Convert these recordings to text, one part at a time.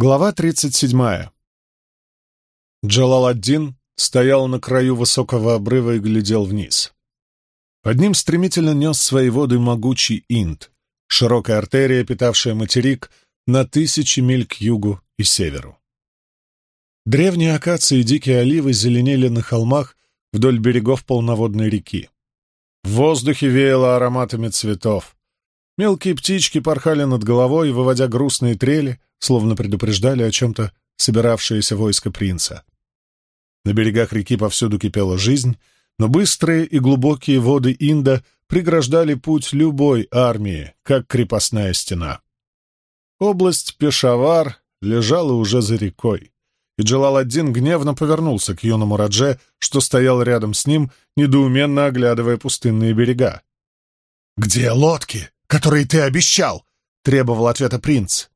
Глава 37. Джалаладдин стоял на краю высокого обрыва и глядел вниз. Под ним стремительно нес свои воды могучий Инд, широкая артерия, питавшая материк на тысячи миль к югу и северу. Древние акации и дикие оливы зеленели на холмах вдоль берегов полноводной реки. В воздухе веяло ароматами цветов. Мелкие птички порхали над головой, выводя грустные трели — словно предупреждали о чем-то собиравшееся войско принца. На берегах реки повсюду кипела жизнь, но быстрые и глубокие воды Инда преграждали путь любой армии, как крепостная стена. Область Пешавар лежала уже за рекой, и Джалаладдин гневно повернулся к юному Радже, что стоял рядом с ним, недоуменно оглядывая пустынные берега. «Где лодки, которые ты обещал?» — требовал ответа принц.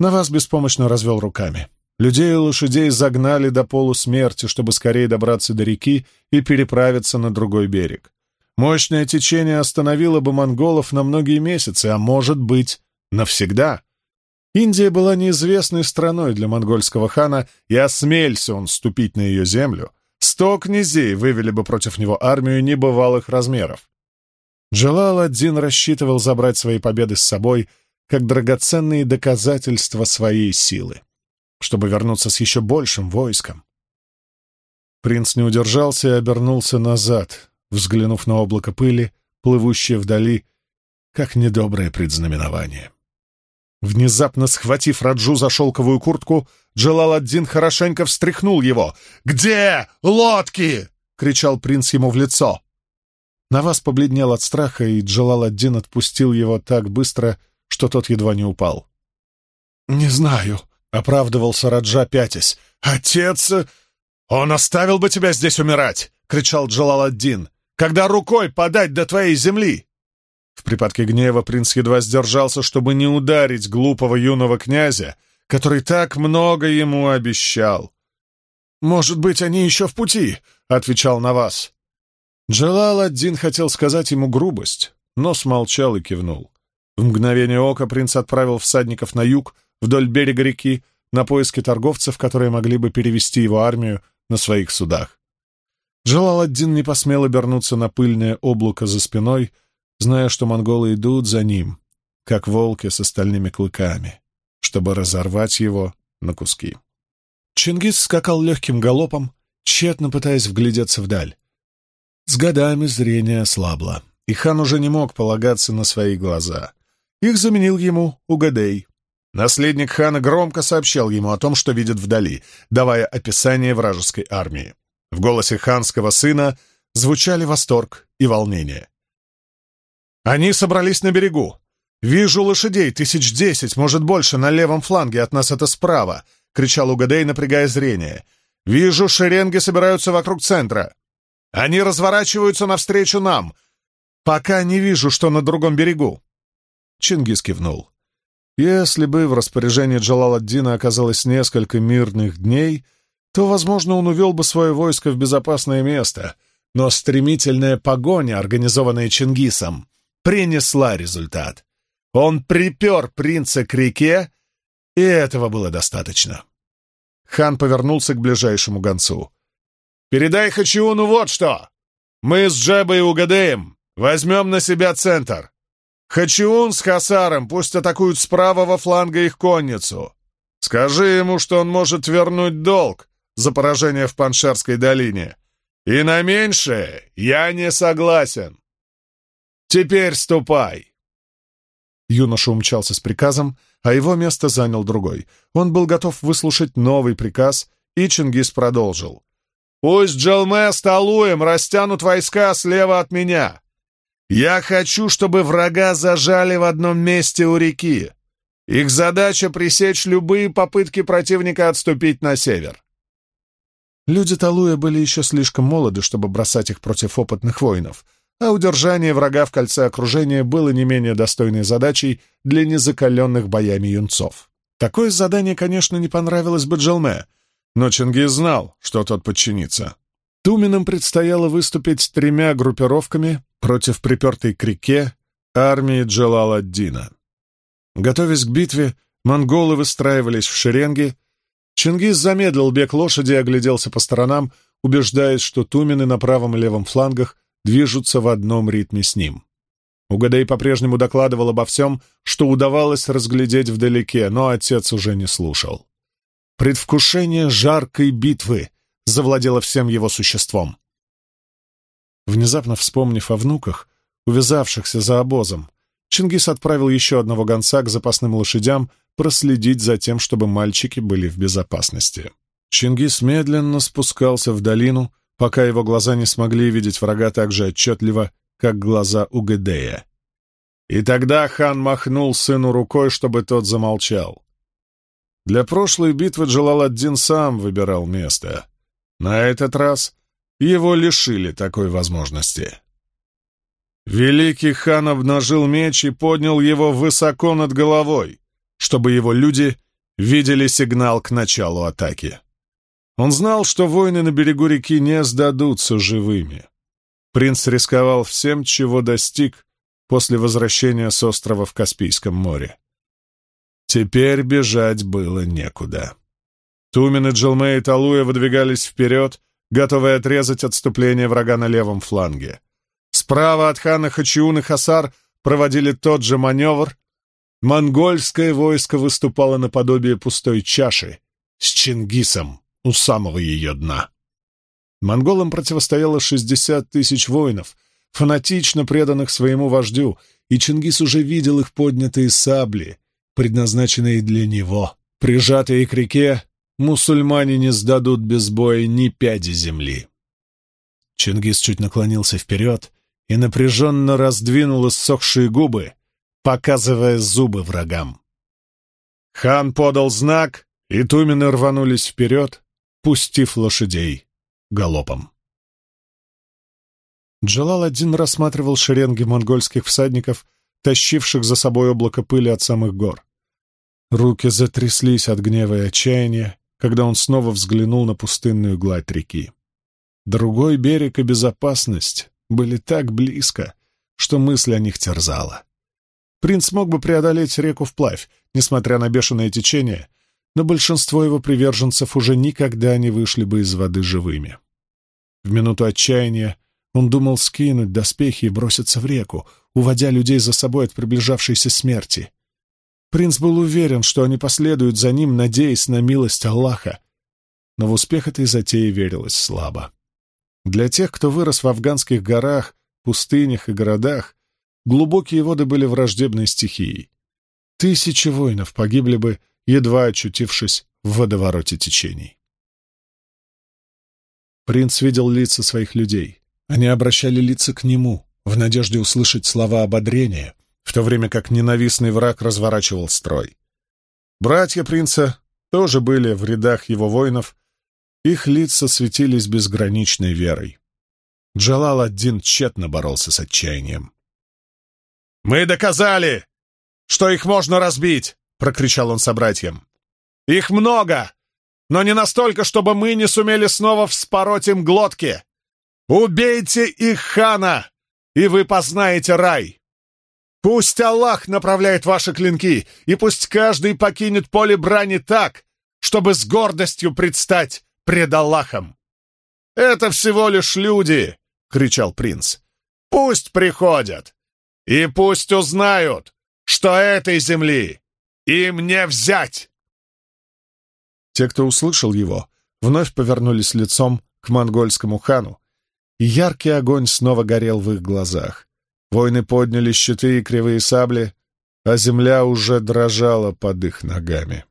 На вас беспомощно развел руками. Людей и лошадей загнали до полусмерти, чтобы скорее добраться до реки и переправиться на другой берег. Мощное течение остановило бы монголов на многие месяцы, а может быть, навсегда. Индия была неизвестной страной для монгольского хана, и осмелься он ступить на ее землю, сто князей вывели бы против него армию небывалых размеров. Джалал один рассчитывал забрать свои победы с собой — как драгоценные доказательства своей силы, чтобы вернуться с еще большим войском. Принц не удержался и обернулся назад, взглянув на облако пыли, плывущее вдали, как недоброе предзнаменование. Внезапно схватив Раджу за шелковую куртку, Джалаладдин хорошенько встряхнул его. «Где лодки?» — кричал принц ему в лицо. Навас побледнел от страха, и Джалаладдин отпустил его так быстро, что тот едва не упал. «Не знаю», — оправдывался Раджа, пятясь. «Отец! Он оставил бы тебя здесь умирать!» — кричал Джалаладдин. «Когда рукой подать до твоей земли!» В припадке гнева принц едва сдержался, чтобы не ударить глупого юного князя, который так много ему обещал. «Может быть, они еще в пути», — отвечал Навас. вас. Джалал один хотел сказать ему грубость, но смолчал и кивнул. В мгновение ока принц отправил всадников на юг, вдоль берега реки, на поиски торговцев, которые могли бы перевести его армию на своих судах. Джалаладдин не посмел обернуться на пыльное облако за спиной, зная, что монголы идут за ним, как волки с остальными клыками, чтобы разорвать его на куски. Чингис скакал легким галопом, тщетно пытаясь вглядеться вдаль. С годами зрение ослабло, и хан уже не мог полагаться на свои глаза. Их заменил ему Угадей. Наследник хана громко сообщал ему о том, что видит вдали, давая описание вражеской армии. В голосе ханского сына звучали восторг и волнение. «Они собрались на берегу. Вижу лошадей, тысяч десять, может больше, на левом фланге, от нас это справа», — кричал Угадей, напрягая зрение. «Вижу, шеренги собираются вокруг центра. Они разворачиваются навстречу нам. Пока не вижу, что на другом берегу. Чингис кивнул. Если бы в распоряжении Джалаладдина оказалось несколько мирных дней, то, возможно, он увел бы свое войско в безопасное место, но стремительная погоня, организованная Чингисом, принесла результат. Он припер принца к реке, и этого было достаточно. Хан повернулся к ближайшему гонцу. «Передай Хачиуну вот что! Мы с Джебой и Угадеем возьмем на себя центр. Хачиун с Хасаром пусть атакуют с правого фланга их конницу. Скажи ему, что он может вернуть долг за поражение в Паншерской долине. И на меньшее я не согласен. Теперь ступай!» Юноша умчался с приказом, а его место занял другой. Он был готов выслушать новый приказ, и Чингис продолжил. «Пусть Джалме с Талуем растянут войска слева от меня. Я хочу, чтобы врага зажали в одном месте у реки. Их задача — пресечь любые попытки противника отступить на север. Люди Талуя были еще слишком молоды, чтобы бросать их против опытных воинов, а удержание врага в кольце окружения было не менее достойной задачей для незакаленных боями юнцов. Такое задание, конечно, не понравилось бы Джалме, но Чингис знал, что тот подчинится. Туминам предстояло выступить с тремя группировками против припертой к реке армии Джелал ад Дина. Готовясь к битве, монголы выстраивались в шеренги. Чингис замедлил бег лошади и огляделся по сторонам, убеждаясь, что тумены на правом и левом флангах движутся в одном ритме с ним. Угадей по-прежнему докладывал обо всем, что удавалось разглядеть вдалеке, но отец уже не слушал. Предвкушение жаркой битвы завладела всем его существом. Внезапно вспомнив о внуках, увязавшихся за обозом, Чингис отправил еще одного гонца к запасным лошадям проследить за тем, чтобы мальчики были в безопасности. Чингис медленно спускался в долину, пока его глаза не смогли видеть врага так же отчетливо, как глаза у Гедея. И тогда хан махнул сыну рукой, чтобы тот замолчал. Для прошлой битвы Джалаладдин сам выбирал место. На этот раз его лишили такой возможности. Великий хан обнажил меч и поднял его высоко над головой, чтобы его люди видели сигнал к началу атаки. Он знал, что воины на берегу реки не сдадутся живыми. Принц рисковал всем, чего достиг после возвращения с острова в Каспийском море. Теперь бежать было некуда. Тумин и Джилме и Талуя выдвигались вперед, готовые отрезать отступление врага на левом фланге. Справа от хана Хачиун и Хасар проводили тот же маневр. Монгольское войско выступало наподобие пустой чаши с Чингисом у самого ее дна. Монголам противостояло 60 тысяч воинов, фанатично преданных своему вождю, и Чингис уже видел их поднятые сабли, предназначенные для него, прижатые к реке мусульмане не сдадут без боя ни пяди земли. Чингис чуть наклонился вперед и напряженно раздвинул иссохшие губы, показывая зубы врагам. Хан подал знак, и тумены рванулись вперед, пустив лошадей галопом. Джалал один рассматривал шеренги монгольских всадников, тащивших за собой облако пыли от самых гор. Руки затряслись от гнева и отчаяния, когда он снова взглянул на пустынную гладь реки. Другой берег и безопасность были так близко, что мысль о них терзала. Принц мог бы преодолеть реку вплавь, несмотря на бешеное течение, но большинство его приверженцев уже никогда не вышли бы из воды живыми. В минуту отчаяния он думал скинуть доспехи и броситься в реку, уводя людей за собой от приближавшейся смерти — Принц был уверен, что они последуют за ним, надеясь на милость Аллаха. Но в успех этой затеи верилось слабо. Для тех, кто вырос в афганских горах, пустынях и городах, глубокие воды были враждебной стихией. Тысячи воинов погибли бы, едва очутившись в водовороте течений. Принц видел лица своих людей. Они обращали лица к нему, в надежде услышать слова ободрения, в то время как ненавистный враг разворачивал строй. Братья принца тоже были в рядах его воинов, их лица светились безграничной верой. Джалал один тщетно боролся с отчаянием. «Мы доказали, что их можно разбить!» — прокричал он собратьям. «Их много, но не настолько, чтобы мы не сумели снова вспороть им глотки! Убейте их хана, и вы познаете рай!» Пусть Аллах направляет ваши клинки, и пусть каждый покинет поле брани так, чтобы с гордостью предстать пред Аллахом. «Это всего лишь люди!» — кричал принц. «Пусть приходят! И пусть узнают, что этой земли им не взять!» Те, кто услышал его, вновь повернулись лицом к монгольскому хану, и яркий огонь снова горел в их глазах. Воины подняли щиты и кривые сабли, а земля уже дрожала под их ногами.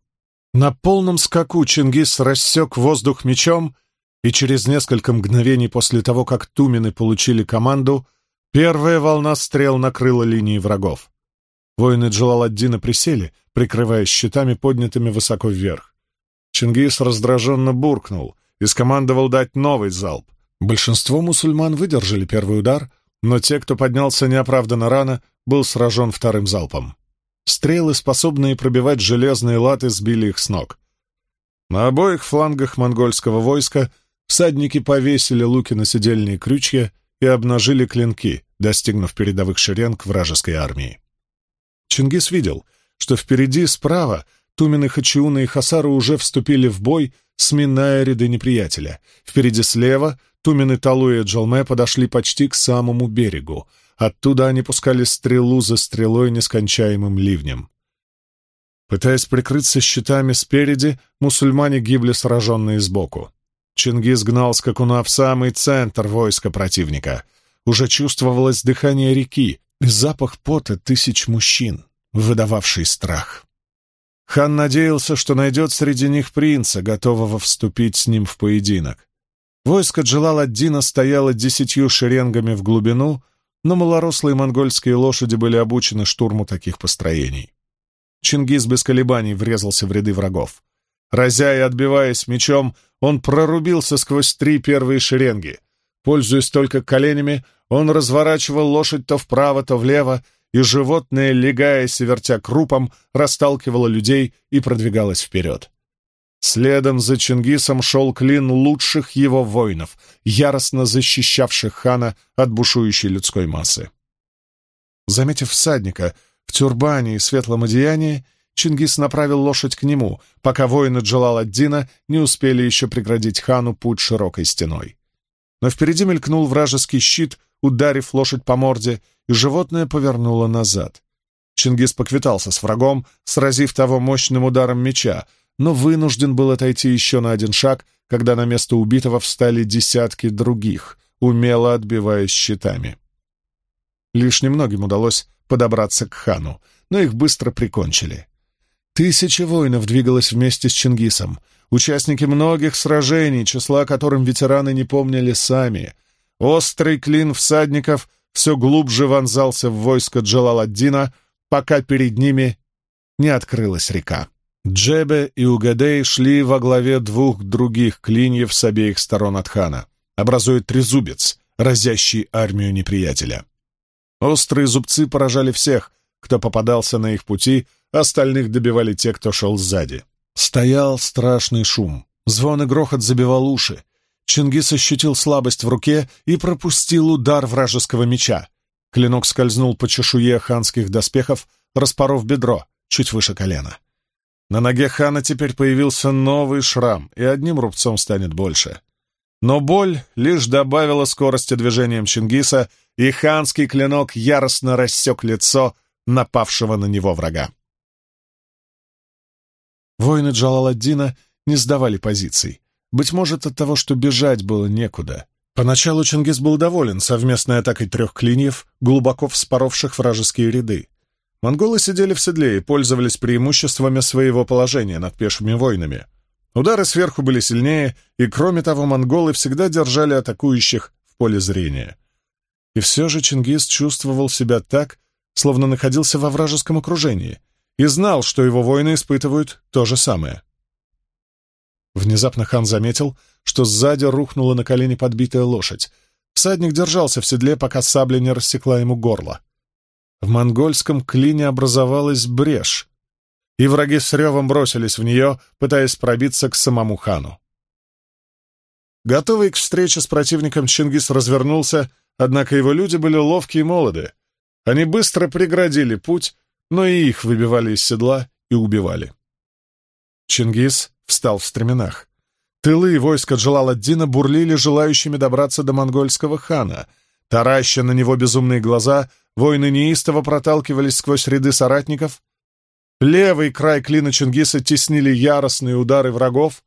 На полном скаку Чингис рассек воздух мечом, и через несколько мгновений после того, как тумены получили команду, первая волна стрел накрыла линии врагов. Воины Джалаладдина присели, прикрываясь щитами, поднятыми высоко вверх. Чингис раздраженно буркнул и скомандовал дать новый залп. Большинство мусульман выдержали первый удар — но те, кто поднялся неоправданно рано, был сражен вторым залпом. Стрелы, способные пробивать железные латы, сбили их с ног. На обоих флангах монгольского войска всадники повесили луки на седельные крючья и обнажили клинки, достигнув передовых шеренг вражеской армии. Чингис видел, что впереди справа Тумины, хачиуны и Хасары уже вступили в бой, сминая ряды неприятеля. Впереди слева Тумен и Талу и Джалме подошли почти к самому берегу. Оттуда они пускали стрелу за стрелой нескончаемым ливнем. Пытаясь прикрыться щитами спереди, мусульмане гибли сраженные сбоку. Чингис гнал скакуна в самый центр войска противника. Уже чувствовалось дыхание реки и запах пота тысяч мужчин, выдававший страх. Хан надеялся, что найдет среди них принца, готового вступить с ним в поединок. Войско Джалаладдина стояло десятью шеренгами в глубину, но малорослые монгольские лошади были обучены штурму таких построений. Чингис без колебаний врезался в ряды врагов. Разя и отбиваясь мечом, он прорубился сквозь три первые шеренги. Пользуясь только коленями, он разворачивал лошадь то вправо, то влево, и животное, легаясь и вертя крупом, расталкивало людей и продвигалось вперед. Следом за Чингисом шел клин лучших его воинов, яростно защищавших хана от бушующей людской массы. Заметив всадника в тюрбане и светлом одеянии, Чингис направил лошадь к нему, пока воины Джалаладдина не успели еще преградить хану путь широкой стеной. Но впереди мелькнул вражеский щит, ударив лошадь по морде, и животное повернуло назад. Чингис поквитался с врагом, сразив того мощным ударом меча, но вынужден был отойти еще на один шаг, когда на место убитого встали десятки других, умело отбиваясь щитами. Лишь немногим удалось подобраться к хану, но их быстро прикончили. Тысяча воинов двигалось вместе с Чингисом, участники многих сражений, числа которым ветераны не помнили сами. Острый клин всадников все глубже вонзался в войско Джалаладдина, пока перед ними не открылась река. Джебе и Угадей шли во главе двух других клиньев с обеих сторон от хана, образуя трезубец, разящий армию неприятеля. Острые зубцы поражали всех, кто попадался на их пути, остальных добивали те, кто шел сзади. Стоял страшный шум, звон и грохот забивал уши. Чингис ощутил слабость в руке и пропустил удар вражеского меча. Клинок скользнул по чешуе ханских доспехов, распоров бедро чуть выше колена. На ноге Хана теперь появился новый шрам, и одним рубцом станет больше. Но боль лишь добавила скорости движениям Чингиса, и ханский клинок яростно рассек лицо напавшего на него врага. Воины Джалаладдина не сдавали позиций. Быть может, от того, что бежать было некуда. Поначалу Чингис был доволен совместной атакой трех клиньев, глубоко вспоровших вражеские ряды. Монголы сидели в седле и пользовались преимуществами своего положения над пешими войнами. Удары сверху были сильнее, и, кроме того, монголы всегда держали атакующих в поле зрения. И все же Чингис чувствовал себя так, словно находился во вражеском окружении, и знал, что его воины испытывают то же самое. Внезапно хан заметил, что сзади рухнула на колени подбитая лошадь. Всадник держался в седле, пока сабля не рассекла ему горло. — в монгольском клине образовалась брешь, и враги с ревом бросились в нее, пытаясь пробиться к самому хану. Готовый к встрече с противником, Чингис развернулся, однако его люди были ловкие и молоды. Они быстро преградили путь, но и их выбивали из седла и убивали. Чингис встал в стременах. Тылы и войска Джалаладдина бурлили желающими добраться до монгольского хана, тараща на него безумные глаза — Воины неистово проталкивались сквозь ряды соратников. Левый край клина Чингиса теснили яростные удары врагов.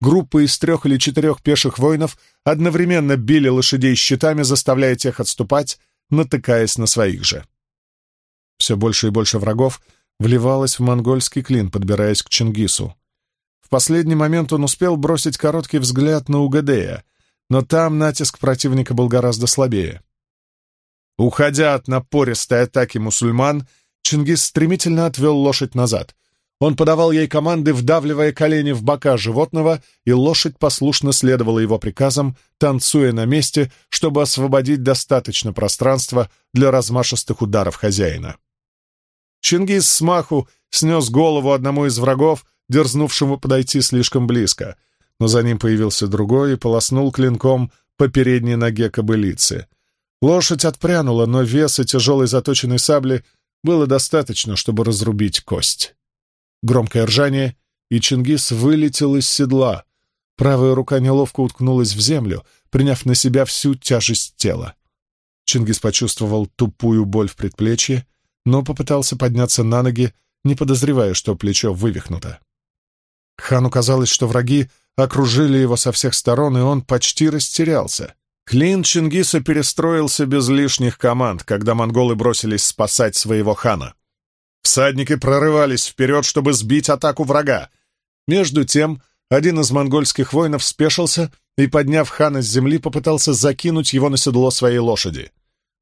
Группы из трех или четырех пеших воинов одновременно били лошадей щитами, заставляя тех отступать, натыкаясь на своих же. Все больше и больше врагов вливалось в монгольский клин, подбираясь к Чингису. В последний момент он успел бросить короткий взгляд на Угадея, но там натиск противника был гораздо слабее. Уходя от напористой атаки мусульман, Чингис стремительно отвел лошадь назад. Он подавал ей команды, вдавливая колени в бока животного, и лошадь послушно следовала его приказам, танцуя на месте, чтобы освободить достаточно пространства для размашистых ударов хозяина. Чингис с маху снес голову одному из врагов, дерзнувшему подойти слишком близко, но за ним появился другой и полоснул клинком по передней ноге кобылицы — Лошадь отпрянула, но веса тяжелой заточенной сабли было достаточно, чтобы разрубить кость. Громкое ржание, и Чингис вылетел из седла. Правая рука неловко уткнулась в землю, приняв на себя всю тяжесть тела. Чингис почувствовал тупую боль в предплечье, но попытался подняться на ноги, не подозревая, что плечо вывихнуто. Хану казалось, что враги окружили его со всех сторон, и он почти растерялся. Клин Чингиса перестроился без лишних команд, когда монголы бросились спасать своего хана. Всадники прорывались вперед, чтобы сбить атаку врага. Между тем, один из монгольских воинов спешился и, подняв хана с земли, попытался закинуть его на седло своей лошади.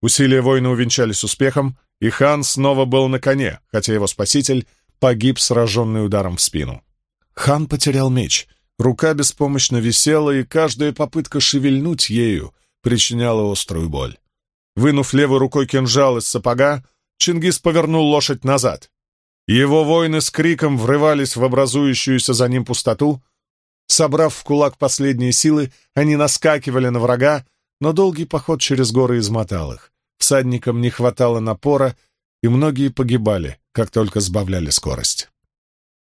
Усилия воина увенчались успехом, и хан снова был на коне, хотя его спаситель погиб, сраженный ударом в спину. Хан потерял меч — Рука беспомощно висела, и каждая попытка шевельнуть ею причиняла острую боль. Вынув левой рукой кинжал из сапога, Чингис повернул лошадь назад. Его воины с криком врывались в образующуюся за ним пустоту. Собрав в кулак последние силы, они наскакивали на врага, но долгий поход через горы измотал их. Всадникам не хватало напора, и многие погибали, как только сбавляли скорость.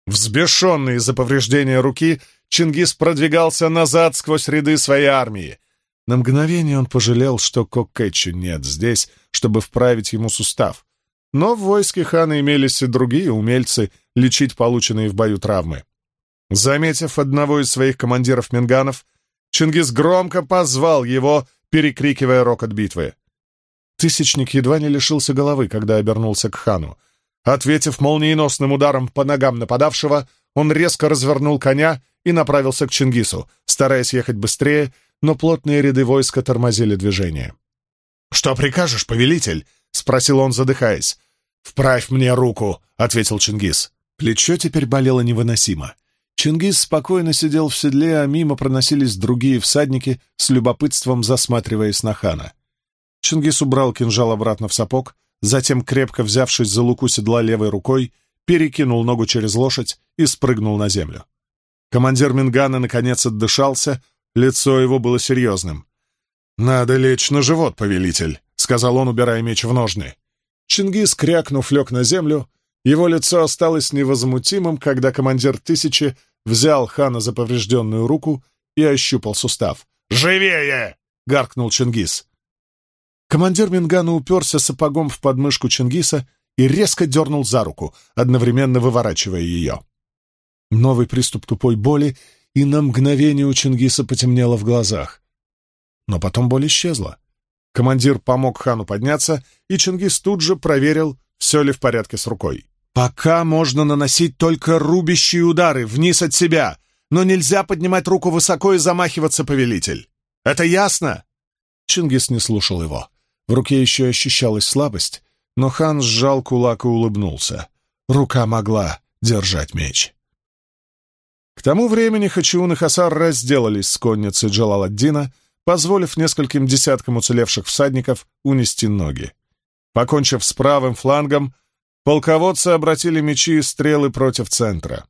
Взбешенный из-за повреждения руки, Чингис продвигался назад сквозь ряды своей армии. На мгновение он пожалел, что Кокетчу нет здесь, чтобы вправить ему сустав. Но в войске хана имелись и другие умельцы лечить полученные в бою травмы. Заметив одного из своих командиров Минганов, Чингис громко позвал его, перекрикивая рокот битвы. Тысячник едва не лишился головы, когда обернулся к хану. Ответив молниеносным ударом по ногам нападавшего, он резко развернул коня и направился к Чингису, стараясь ехать быстрее, но плотные ряды войска тормозили движение. «Что прикажешь, повелитель?» — спросил он, задыхаясь. «Вправь мне руку!» — ответил Чингис. Плечо теперь болело невыносимо. Чингис спокойно сидел в седле, а мимо проносились другие всадники, с любопытством засматриваясь на хана. Чингис убрал кинжал обратно в сапог, затем, крепко взявшись за луку седла левой рукой, перекинул ногу через лошадь и спрыгнул на землю. Командир Мингана наконец отдышался, лицо его было серьезным. «Надо лечь на живот, повелитель», — сказал он, убирая меч в ножны. Чингис, крякнув, лег на землю. Его лицо осталось невозмутимым, когда командир тысячи взял хана за поврежденную руку и ощупал сустав. «Живее!» — гаркнул Чингис. Командир Мингана уперся сапогом в подмышку Чингиса и резко дернул за руку, одновременно выворачивая ее. Новый приступ тупой боли, и на мгновение у Чингиса потемнело в глазах. Но потом боль исчезла. Командир помог хану подняться, и Чингис тут же проверил, все ли в порядке с рукой. «Пока можно наносить только рубящие удары вниз от себя, но нельзя поднимать руку высоко и замахиваться, повелитель. Это ясно?» Чингис не слушал его. В руке еще ощущалась слабость, но хан сжал кулак и улыбнулся. Рука могла держать меч. К тому времени Хачиун и Хасар разделались с конницей Джалаладдина, позволив нескольким десяткам уцелевших всадников унести ноги. Покончив с правым флангом, полководцы обратили мечи и стрелы против центра.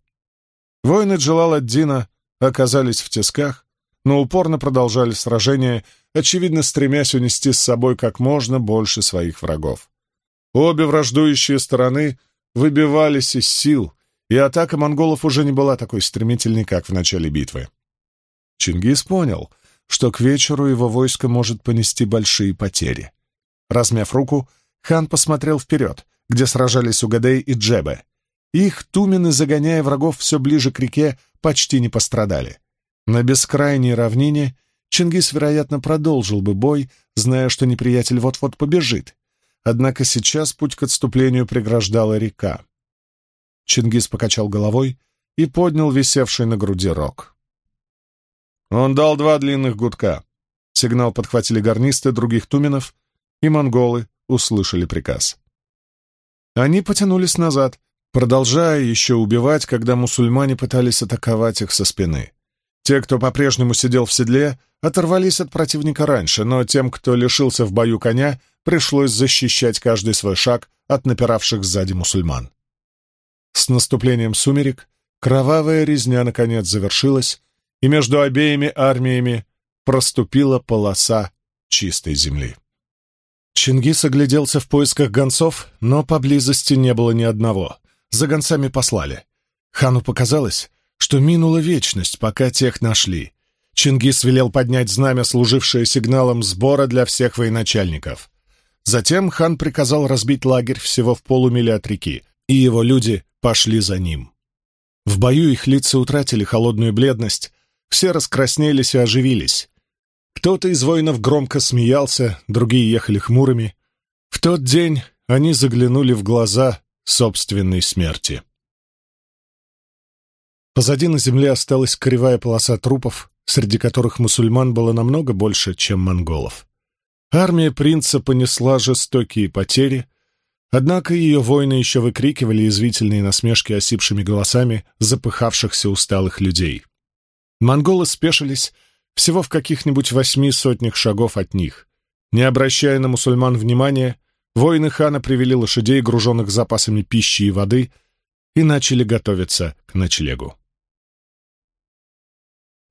Воины Джалаладдина оказались в тисках, но упорно продолжали сражение, очевидно стремясь унести с собой как можно больше своих врагов. Обе враждующие стороны выбивались из сил — и атака монголов уже не была такой стремительной, как в начале битвы. Чингис понял, что к вечеру его войско может понести большие потери. Размяв руку, хан посмотрел вперед, где сражались Угадей и Джебе. Их тумены, загоняя врагов все ближе к реке, почти не пострадали. На бескрайней равнине Чингис, вероятно, продолжил бы бой, зная, что неприятель вот-вот побежит. Однако сейчас путь к отступлению преграждала река. Чингис покачал головой и поднял висевший на груди рог. Он дал два длинных гудка. Сигнал подхватили гарнисты других туменов, и монголы услышали приказ. Они потянулись назад, продолжая еще убивать, когда мусульмане пытались атаковать их со спины. Те, кто по-прежнему сидел в седле, оторвались от противника раньше, но тем, кто лишился в бою коня, пришлось защищать каждый свой шаг от напиравших сзади мусульман. С наступлением сумерек кровавая резня наконец завершилась, и между обеими армиями проступила полоса чистой земли. Чингис огляделся в поисках гонцов, но поблизости не было ни одного. За гонцами послали. Хану показалось, что минула вечность, пока тех нашли. Чингис велел поднять знамя, служившее сигналом сбора для всех военачальников. Затем хан приказал разбить лагерь всего в полумиле от реки, и его люди пошли за ним. В бою их лица утратили холодную бледность, все раскраснелись и оживились. Кто-то из воинов громко смеялся, другие ехали хмурыми. В тот день они заглянули в глаза собственной смерти. Позади на земле осталась кривая полоса трупов, среди которых мусульман было намного больше, чем монголов. Армия принца понесла жестокие потери — Однако ее воины еще выкрикивали извительные насмешки осипшими голосами запыхавшихся усталых людей. Монголы спешились всего в каких-нибудь восьми сотнях шагов от них. Не обращая на мусульман внимания, воины хана привели лошадей, груженных запасами пищи и воды, и начали готовиться к ночлегу.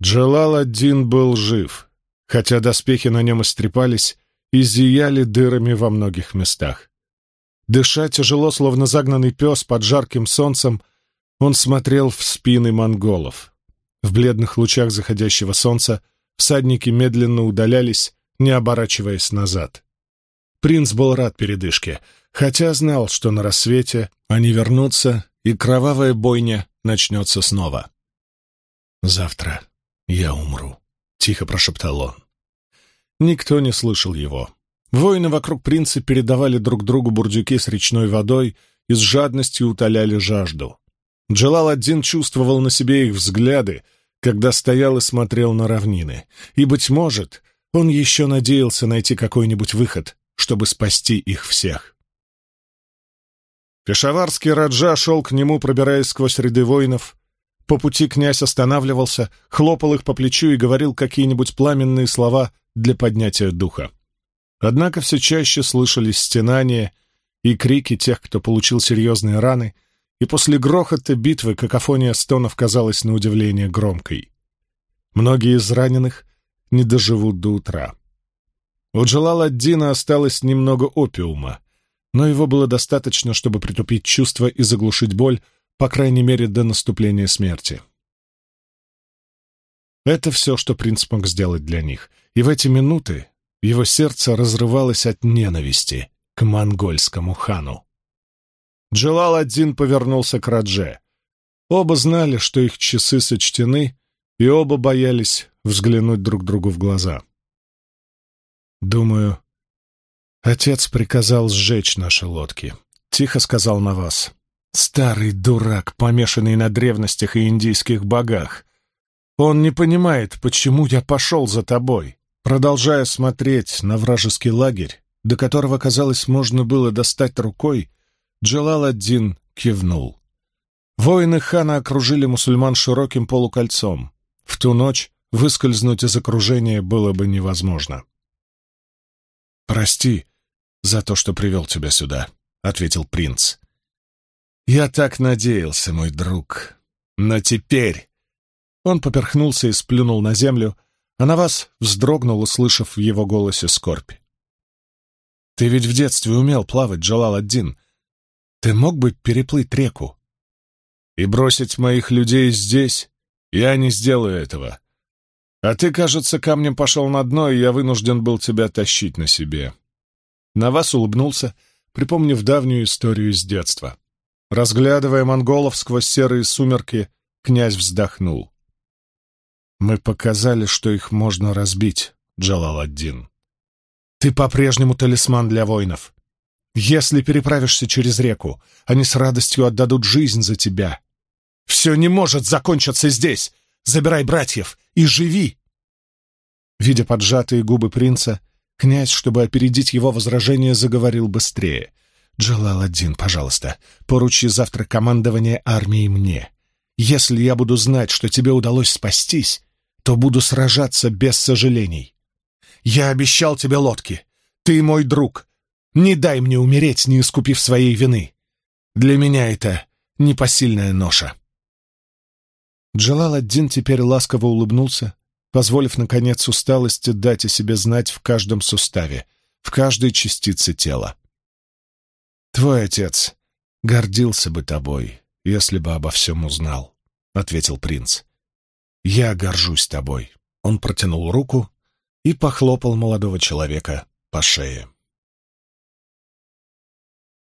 Джалал один был жив, хотя доспехи на нем истрепались и зияли дырами во многих местах. Дыша тяжело, словно загнанный пес под жарким солнцем, он смотрел в спины монголов. В бледных лучах заходящего солнца всадники медленно удалялись, не оборачиваясь назад. Принц был рад передышке, хотя знал, что на рассвете они вернутся, и кровавая бойня начнется снова. «Завтра я умру», — тихо прошептал он. Никто не слышал его. Воины вокруг принца передавали друг другу бурдюки с речной водой и с жадностью утоляли жажду. Джалал-один чувствовал на себе их взгляды, когда стоял и смотрел на равнины, и, быть может, он еще надеялся найти какой-нибудь выход, чтобы спасти их всех. Пешаварский Раджа шел к нему, пробираясь сквозь ряды воинов. По пути князь останавливался, хлопал их по плечу и говорил какие-нибудь пламенные слова для поднятия духа. Однако все чаще слышались стенания и крики тех, кто получил серьезные раны, и после грохота битвы какофония стонов казалась на удивление громкой. Многие из раненых не доживут до утра. У Джалаладдина осталось немного опиума, но его было достаточно, чтобы притупить чувства и заглушить боль, по крайней мере, до наступления смерти. Это все, что принц мог сделать для них, и в эти минуты его сердце разрывалось от ненависти к монгольскому хану. Джелал один повернулся к Радже. Оба знали, что их часы сочтены, и оба боялись взглянуть друг другу в глаза. «Думаю, отец приказал сжечь наши лодки», — тихо сказал Навас. «Старый дурак, помешанный на древностях и индийских богах. Он не понимает, почему я пошел за тобой». Продолжая смотреть на вражеский лагерь, до которого, казалось, можно было достать рукой, Джалал-ад-Дин кивнул. Воины хана окружили мусульман широким полукольцом. В ту ночь выскользнуть из окружения было бы невозможно. «Прости за то, что привел тебя сюда», — ответил принц. «Я так надеялся, мой друг. Но теперь...» Он поперхнулся и сплюнул на землю, — а Она вас вздрогнула, слышав в его голосе скорбь. «Ты ведь в детстве умел плавать, Джалал один. Ты мог бы переплыть реку?» «И бросить моих людей здесь? Я не сделаю этого. А ты, кажется, камнем пошел на дно, и я вынужден был тебя тащить на себе». На вас улыбнулся, припомнив давнюю историю из детства. Разглядывая монголов сквозь серые сумерки, князь вздохнул. Мы показали, что их можно разбить, Джалаладдин. Ты по-прежнему талисман для воинов. Если переправишься через реку, они с радостью отдадут жизнь за тебя. Все не может закончиться здесь. Забирай братьев и живи. Видя поджатые губы принца, князь, чтобы опередить его возражение, заговорил быстрее. «Джалал-один, пожалуйста, поручи завтра командование армией мне. Если я буду знать, что тебе удалось спастись, то буду сражаться без сожалений. Я обещал тебе лодки. Ты мой друг. Не дай мне умереть, не искупив своей вины. Для меня это непосильная ноша. Джалал один теперь ласково улыбнулся, позволив, наконец, усталости дать о себе знать в каждом суставе, в каждой частице тела. «Твой отец гордился бы тобой, если бы обо всем узнал», — ответил принц. «Я горжусь тобой». Он протянул руку и похлопал молодого человека по шее.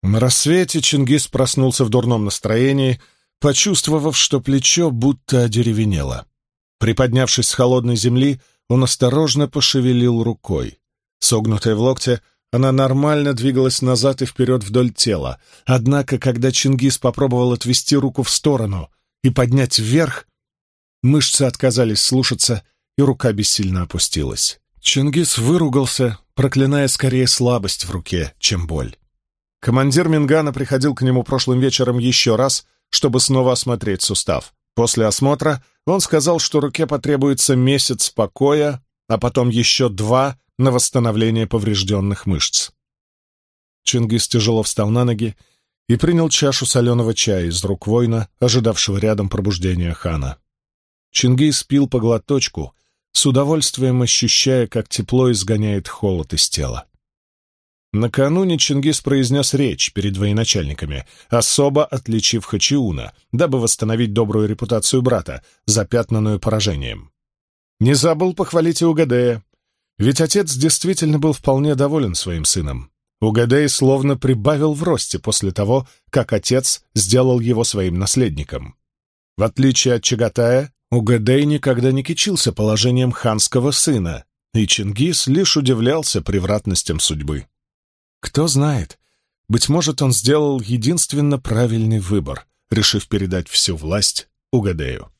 На рассвете Чингис проснулся в дурном настроении, почувствовав, что плечо будто одеревенело. Приподнявшись с холодной земли, он осторожно пошевелил рукой. Согнутая в локте, она нормально двигалась назад и вперед вдоль тела, однако, когда Чингис попробовал отвести руку в сторону и поднять вверх, Мышцы отказались слушаться, и рука бессильно опустилась. Чингис выругался, проклиная скорее слабость в руке, чем боль. Командир Мингана приходил к нему прошлым вечером еще раз, чтобы снова осмотреть сустав. После осмотра он сказал, что руке потребуется месяц покоя, а потом еще два на восстановление поврежденных мышц. Чингис тяжело встал на ноги и принял чашу соленого чая из рук воина, ожидавшего рядом пробуждения хана. Чингис пил по глоточку, с удовольствием ощущая, как тепло изгоняет холод из тела. Накануне Чингис произнес речь перед военачальниками, особо отличив Хачиуна, дабы восстановить добрую репутацию брата, запятнанную поражением. Не забыл похвалить и Угадея, ведь отец действительно был вполне доволен своим сыном. Угадей словно прибавил в росте после того, как отец сделал его своим наследником. В отличие от Чагатая, Угадей никогда не кичился положением ханского сына, и Чингис лишь удивлялся превратностям судьбы. Кто знает, быть может, он сделал единственно правильный выбор, решив передать всю власть Угадею.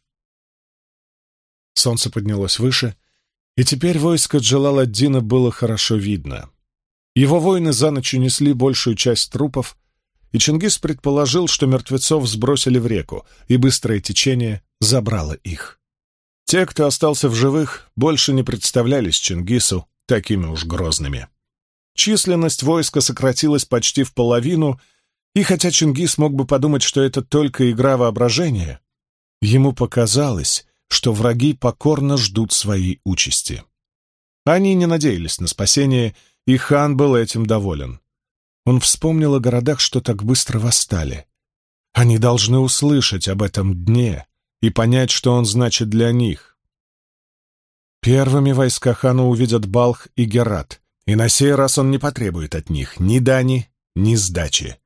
Солнце поднялось выше, и теперь войско Джалаладдина было хорошо видно. Его воины за ночь унесли большую часть трупов, и Чингис предположил, что мертвецов сбросили в реку, и быстрое течение забрало их. Те, кто остался в живых, больше не представлялись Чингису такими уж грозными. Численность войска сократилась почти в половину, и хотя Чингис мог бы подумать, что это только игра воображения, ему показалось, что враги покорно ждут своей участи. Они не надеялись на спасение, и хан был этим доволен. Он вспомнил о городах, что так быстро восстали. Они должны услышать об этом дне и понять, что он значит для них. Первыми войска хана увидят Балх и Герат, и на сей раз он не потребует от них ни дани, ни сдачи.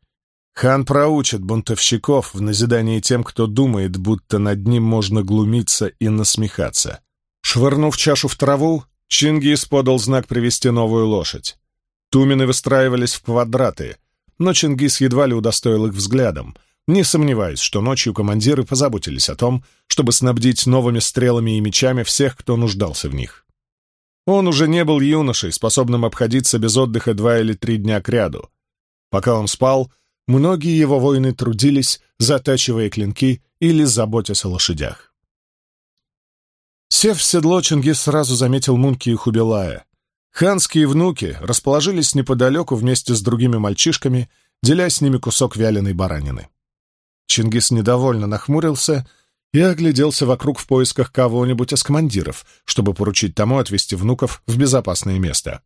Хан проучит бунтовщиков в назидании тем, кто думает, будто над ним можно глумиться и насмехаться. Швырнув чашу в траву, Чингис подал знак привести новую лошадь. Тумены выстраивались в квадраты, но Чингис едва ли удостоил их взглядом, не сомневаясь, что ночью командиры позаботились о том, чтобы снабдить новыми стрелами и мечами всех, кто нуждался в них. Он уже не был юношей, способным обходиться без отдыха два или три дня кряду. Пока он спал, многие его воины трудились, затачивая клинки или заботясь о лошадях. Сев в седло, Чингис сразу заметил Мунки и Хубилая, Ханские внуки расположились неподалеку вместе с другими мальчишками, деля с ними кусок вяленой баранины. Чингис недовольно нахмурился и огляделся вокруг в поисках кого-нибудь из командиров, чтобы поручить тому отвезти внуков в безопасное место.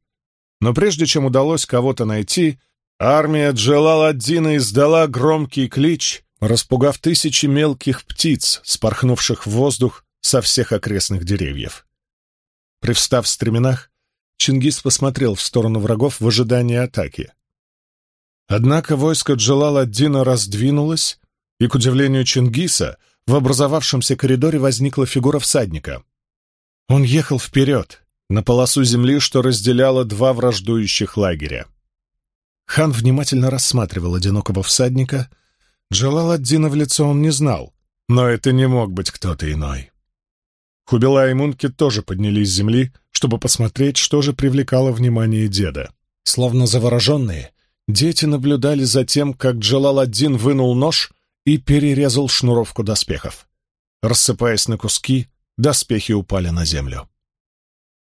Но прежде чем удалось кого-то найти, армия Джалаладдина издала громкий клич, распугав тысячи мелких птиц, спорхнувших в воздух со всех окрестных деревьев. Привстав в стременах, Чингис посмотрел в сторону врагов в ожидании атаки. Однако войско Джалал-ад-Дина раздвинулось, и, к удивлению Чингиса, в образовавшемся коридоре возникла фигура всадника. Он ехал вперед, на полосу земли, что разделяло два враждующих лагеря. Хан внимательно рассматривал одинокого всадника. Джалал-ад-Дина в лицо он не знал, но это не мог быть кто-то иной. Хубила и Мунки тоже поднялись с земли, чтобы посмотреть, что же привлекало внимание деда. Словно завороженные, дети наблюдали за тем, как Джалаладдин вынул нож и перерезал шнуровку доспехов. Рассыпаясь на куски, доспехи упали на землю.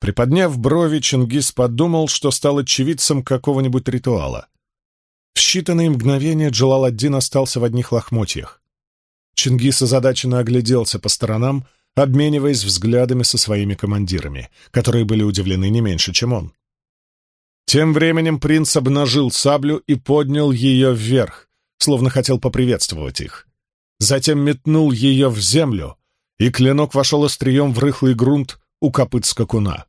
Приподняв брови, Чингис подумал, что стал очевидцем какого-нибудь ритуала. В считанные мгновения Джалаладдин остался в одних лохмотьях. Чингис озадаченно огляделся по сторонам, обмениваясь взглядами со своими командирами, которые были удивлены не меньше, чем он. Тем временем принц обнажил саблю и поднял ее вверх, словно хотел поприветствовать их. Затем метнул ее в землю, и клинок вошел острием в рыхлый грунт у копыт скакуна.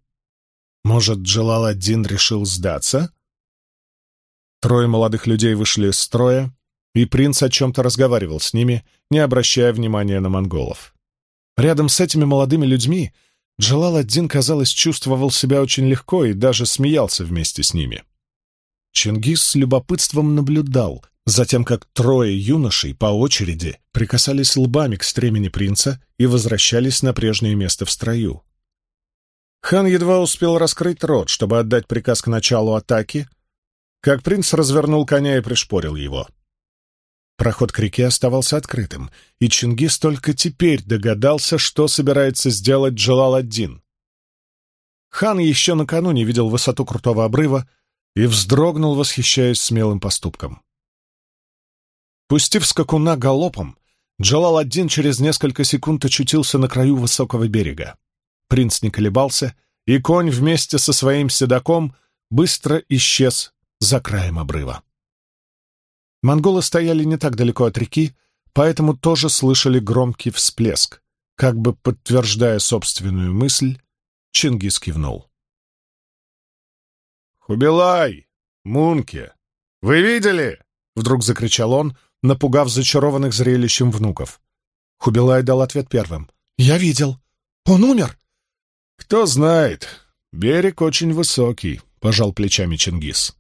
Может, желал один решил сдаться? Трое молодых людей вышли из строя, и принц о чем-то разговаривал с ними, не обращая внимания на монголов. Рядом с этими молодыми людьми Джалал один, казалось, чувствовал себя очень легко и даже смеялся вместе с ними. Чингис с любопытством наблюдал за тем, как трое юношей по очереди прикасались лбами к стремени принца и возвращались на прежнее место в строю. Хан едва успел раскрыть рот, чтобы отдать приказ к началу атаки, как принц развернул коня и пришпорил его. Проход к реке оставался открытым, и Чингис только теперь догадался, что собирается сделать Джалал-ад-Дин. Хан еще накануне видел высоту крутого обрыва и вздрогнул, восхищаясь смелым поступком. Пустив скакуна галопом, Джалал-ад-Дин через несколько секунд очутился на краю высокого берега. Принц не колебался, и конь вместе со своим седаком быстро исчез за краем обрыва. Монголы стояли не так далеко от реки, поэтому тоже слышали громкий всплеск. Как бы подтверждая собственную мысль, Чингис кивнул. «Хубилай! Мунке! Вы видели?» — вдруг закричал он, напугав зачарованных зрелищем внуков. Хубилай дал ответ первым. «Я видел. Он умер!» «Кто знает. Берег очень высокий», — пожал плечами Чингис.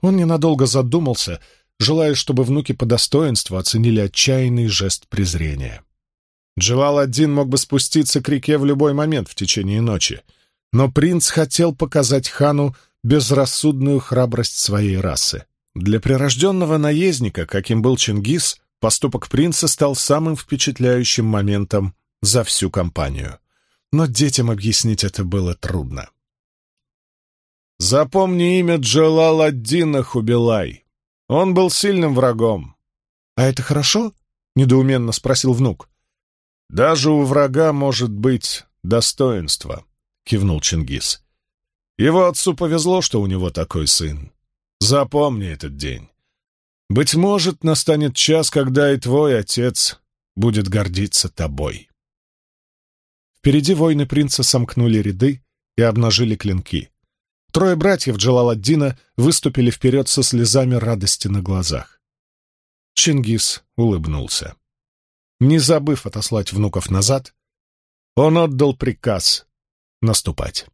Он ненадолго задумался — желая, чтобы внуки по достоинству оценили отчаянный жест презрения. Джелал-один мог бы спуститься к реке в любой момент в течение ночи, но принц хотел показать хану безрассудную храбрость своей расы. Для прирожденного наездника, каким был Чингис, поступок принца стал самым впечатляющим моментом за всю кампанию. Но детям объяснить это было трудно. «Запомни имя Джалал-ад-Дина Хубилай», он был сильным врагом. — А это хорошо? — недоуменно спросил внук. — Даже у врага может быть достоинство, — кивнул Чингис. — Его отцу повезло, что у него такой сын. Запомни этот день. Быть может, настанет час, когда и твой отец будет гордиться тобой. Впереди воины принца сомкнули ряды и обнажили клинки. Трое братьев Джалаладдина выступили вперед со слезами радости на глазах. Чингис улыбнулся. Не забыв отослать внуков назад, он отдал приказ наступать.